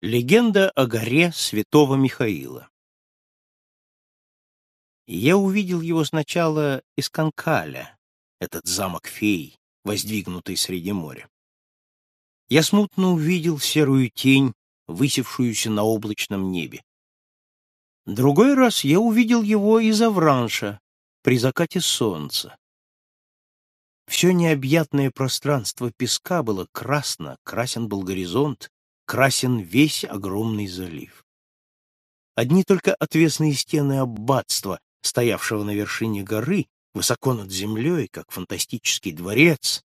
Легенда о горе святого Михаила Я увидел его сначала из Канкаля, этот замок фей, воздвигнутый среди моря. Я смутно увидел серую тень, высевшуюся на облачном небе. Другой раз я увидел его из Авранша, при закате солнца. Все необъятное пространство песка было красно, красен был горизонт, красен весь огромный залив. Одни только отвесные стены аббатства, стоявшего на вершине горы, высоко над землей, как фантастический дворец,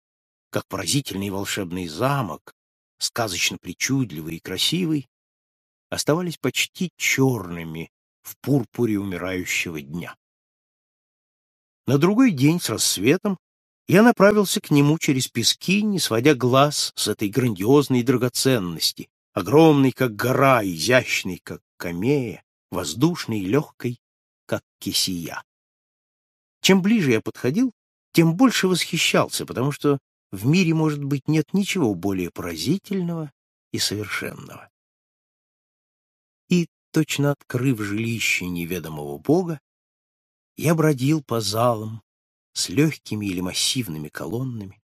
как поразительный волшебный замок, сказочно причудливый и красивый, оставались почти черными в пурпуре умирающего дня. На другой день с рассветом я направился к нему через пески, не сводя глаз с этой грандиозной драгоценности, огромной, как гора, изящной, как камея, воздушной и легкой, как кисия. Чем ближе я подходил, тем больше восхищался, потому что в мире, может быть, нет ничего более поразительного и совершенного. И, точно открыв жилище неведомого Бога, я бродил по залам с легкими или массивными колоннами,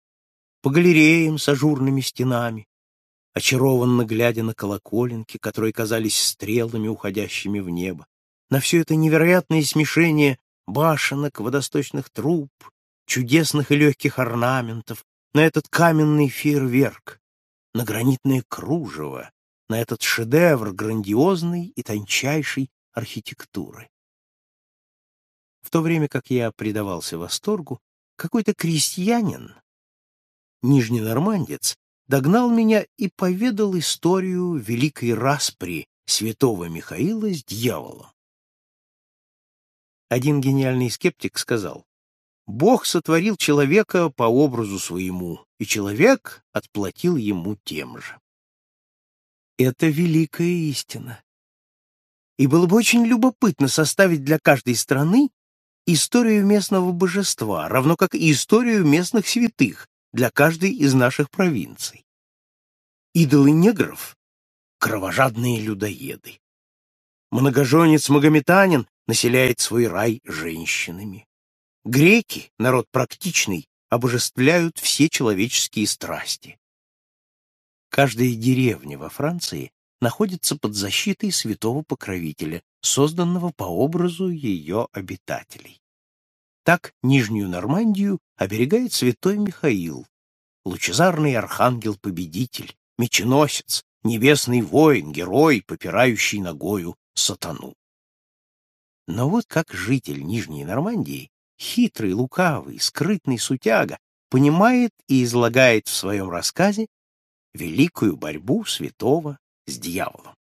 по галереям с ажурными стенами, очарованно глядя на колоколенки, которые казались стрелами, уходящими в небо, на все это невероятное смешение башенок, водосточных труб, чудесных и легких орнаментов, на этот каменный фейерверк, на гранитное кружево, на этот шедевр грандиозной и тончайшей архитектуры. В то время как я предавался восторгу, какой-то крестьянин, нижний нормандец, догнал меня и поведал историю великой распри святого Михаила с дьяволом. Один гениальный скептик сказал, «Бог сотворил человека по образу своему, и человек отплатил ему тем же». Это великая истина. И было бы очень любопытно составить для каждой страны историю местного божества, равно как и историю местных святых, для каждой из наших провинций. Идолы негров — кровожадные людоеды. Многоженец-магометанин населяет свой рай женщинами. Греки, народ практичный, обожествляют все человеческие страсти. Каждая деревня во Франции находится под защитой святого покровителя, созданного по образу ее обитателей. Так Нижнюю Нормандию оберегает святой Михаил, лучезарный архангел-победитель, меченосец, небесный воин, герой, попирающий ногою сатану. Но вот как житель Нижней Нормандии, хитрый, лукавый, скрытный сутяга, понимает и излагает в своем рассказе великую борьбу святого с дьяволом.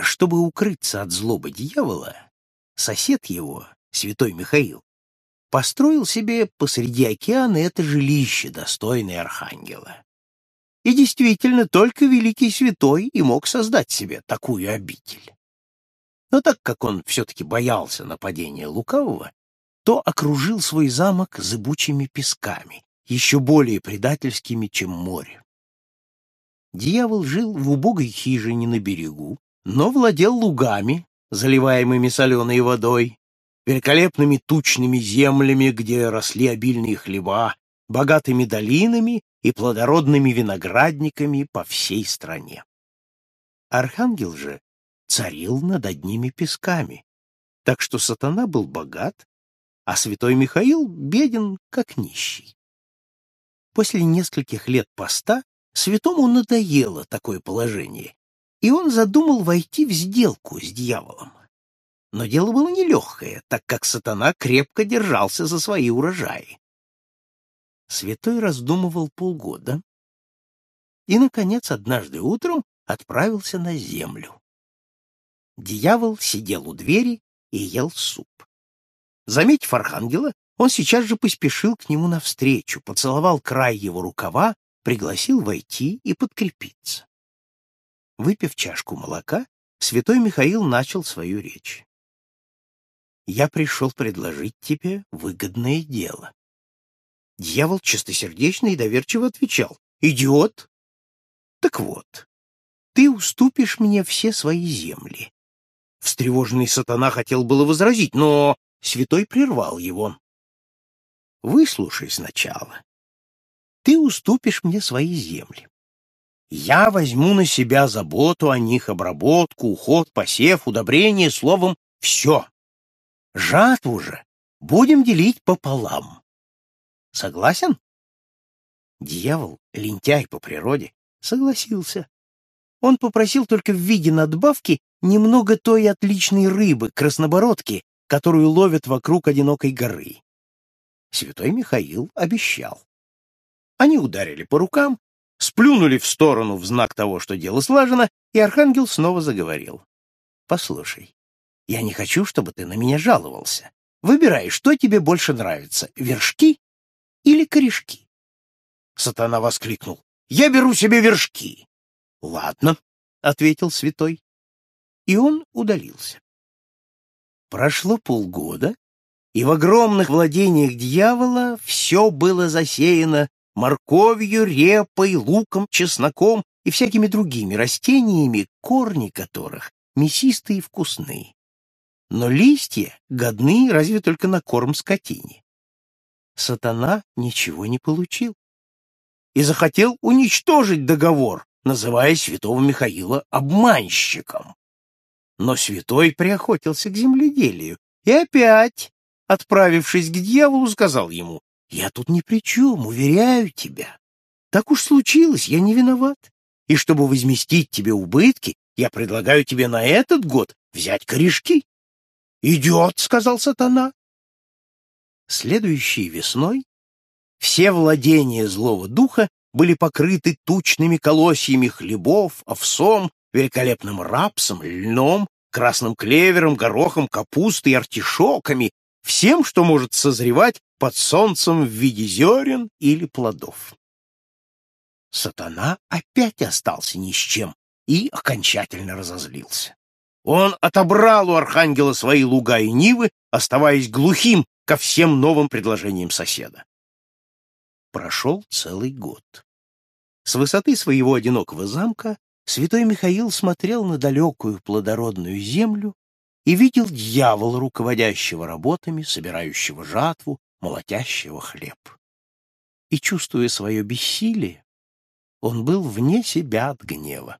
Чтобы укрыться от злобы дьявола, сосед его, святой Михаил, построил себе посреди океана это жилище, достойное архангела. И действительно, только великий святой и мог создать себе такую обитель. Но так как он все-таки боялся нападения лукавого, то окружил свой замок зыбучими песками, еще более предательскими, чем море. Дьявол жил в убогой хижине на берегу, но владел лугами, заливаемыми соленой водой, великолепными тучными землями, где росли обильные хлеба, богатыми долинами и плодородными виноградниками по всей стране. Архангел же царил над одними песками, так что сатана был богат, а святой Михаил беден, как нищий. После нескольких лет поста святому надоело такое положение, и он задумал войти в сделку с дьяволом. Но дело было нелегкое, так как сатана крепко держался за свои урожаи. Святой раздумывал полгода и, наконец, однажды утром отправился на землю. Дьявол сидел у двери и ел суп. Заметив архангела, он сейчас же поспешил к нему навстречу, поцеловал край его рукава, пригласил войти и подкрепиться. Выпив чашку молока, святой Михаил начал свою речь я пришел предложить тебе выгодное дело. Дьявол чистосердечно и доверчиво отвечал. Идиот! Так вот, ты уступишь мне все свои земли. Встревоженный сатана хотел было возразить, но святой прервал его. Выслушай сначала. Ты уступишь мне свои земли. Я возьму на себя заботу о них, обработку, уход, посев, удобрение, словом, все. Жатву же будем делить пополам. Согласен? Дьявол, лентяй по природе, согласился. Он попросил только в виде надбавки немного той отличной рыбы, краснобородки, которую ловят вокруг одинокой горы. Святой Михаил обещал. Они ударили по рукам, сплюнули в сторону в знак того, что дело слажено, и архангел снова заговорил. «Послушай, я не хочу, чтобы ты на меня жаловался. Выбирай, что тебе больше нравится, вершки или корешки?» Сатана воскликнул. «Я беру себе вершки!» «Ладно», — ответил святой. И он удалился. Прошло полгода, и в огромных владениях дьявола все было засеяно морковью, репой, луком, чесноком и всякими другими растениями, корни которых мясистые и вкусные. Но листья годны разве только на корм скотине. Сатана ничего не получил и захотел уничтожить договор, называя святого Михаила обманщиком. Но святой приохотился к земледелию и опять, отправившись к дьяволу, сказал ему, «Я тут ни при чем, уверяю тебя. Так уж случилось, я не виноват. И чтобы возместить тебе убытки, я предлагаю тебе на этот год взять корешки». «Идет», — сказал сатана. Следующей весной все владения злого духа были покрыты тучными колосьями хлебов, овсом, великолепным рапсом, льном, красным клевером, горохом, капустой, артишоками, всем, что может созревать под солнцем в виде зерен или плодов. Сатана опять остался ни с чем и окончательно разозлился. Он отобрал у архангела свои луга и нивы, оставаясь глухим ко всем новым предложениям соседа. Прошел целый год. С высоты своего одинокого замка святой Михаил смотрел на далекую плодородную землю и видел дьявола, руководящего работами, собирающего жатву, молотящего хлеб. И, чувствуя свое бессилие, он был вне себя от гнева.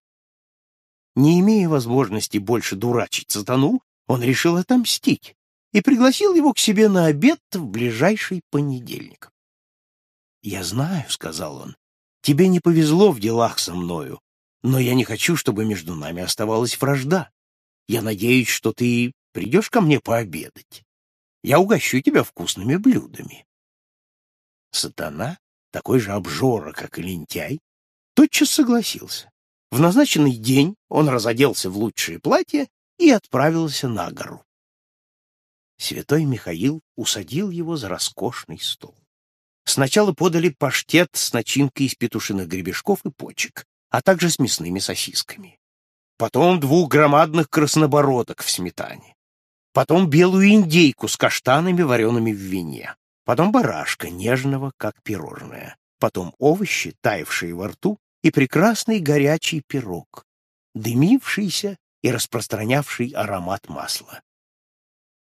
Не имея возможности больше дурачить сатану, он решил отомстить и пригласил его к себе на обед в ближайший понедельник. «Я знаю», — сказал он, — «тебе не повезло в делах со мною, но я не хочу, чтобы между нами оставалась вражда. Я надеюсь, что ты придешь ко мне пообедать. Я угощу тебя вкусными блюдами». Сатана, такой же обжора, как и лентяй, тотчас согласился. В назначенный день он разоделся в лучшее платье и отправился на гору. Святой Михаил усадил его за роскошный стол. Сначала подали паштет с начинкой из петушиных гребешков и почек, а также с мясными сосисками. Потом двух громадных краснобородок в сметане. Потом белую индейку с каштанами, вареными в вине. Потом барашка, нежного, как пирожное. Потом овощи, таявшие во рту, и прекрасный горячий пирог, дымившийся и распространявший аромат масла.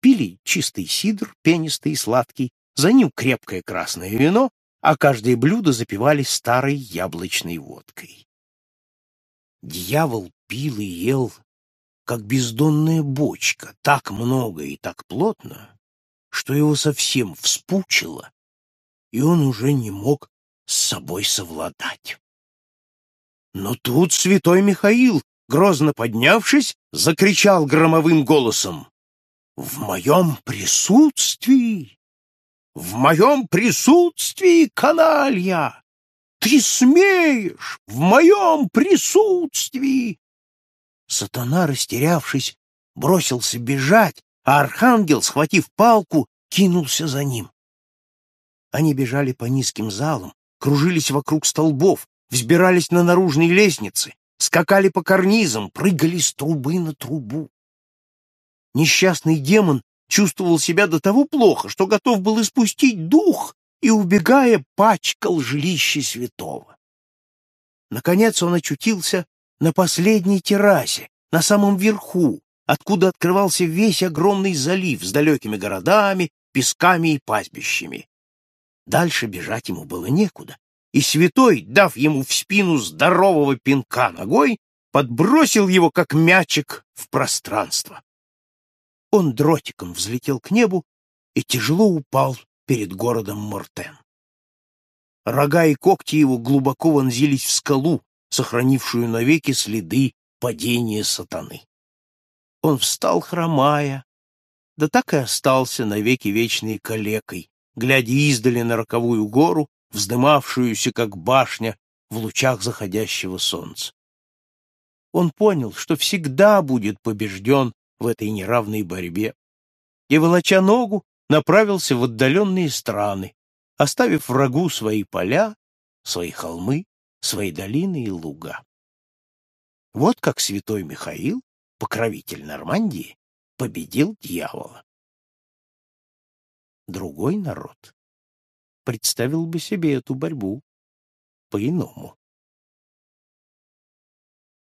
Пили чистый сидр, пенистый и сладкий, за ним крепкое красное вино, а каждое блюдо запивали старой яблочной водкой. Дьявол пил и ел, как бездонная бочка, так много и так плотно, что его совсем вспучило, и он уже не мог с собой совладать. Но тут святой Михаил, грозно поднявшись, закричал громовым голосом «В моем присутствии в моем присутствии, каналья! Ты смеешь в моем присутствии!» Сатана, растерявшись, бросился бежать, а архангел, схватив палку, кинулся за ним. Они бежали по низким залам, кружились вокруг столбов, взбирались на наружные лестницы, скакали по карнизам, прыгали с трубы на трубу. Несчастный демон чувствовал себя до того плохо, что готов был испустить дух и, убегая, пачкал жилище святого. Наконец он очутился на последней террасе, на самом верху, откуда открывался весь огромный залив с далекими городами, песками и пастбищами. Дальше бежать ему было некуда, и святой, дав ему в спину здорового пинка ногой, подбросил его, как мячик, в пространство. Он дротиком взлетел к небу и тяжело упал перед городом Мортен. Рога и когти его глубоко вонзились в скалу, сохранившую навеки следы падения сатаны. Он встал, хромая, да так и остался навеки вечной калекой, глядя издали на роковую гору, вздымавшуюся, как башня, в лучах заходящего солнца. Он понял, что всегда будет побежден в этой неравной борьбе, и, волоча ногу, направился в отдаленные страны, оставив врагу свои поля, свои холмы, свои долины и луга. Вот как святой Михаил, покровитель Нормандии, победил дьявола. Другой народ представил бы себе эту борьбу по-иному.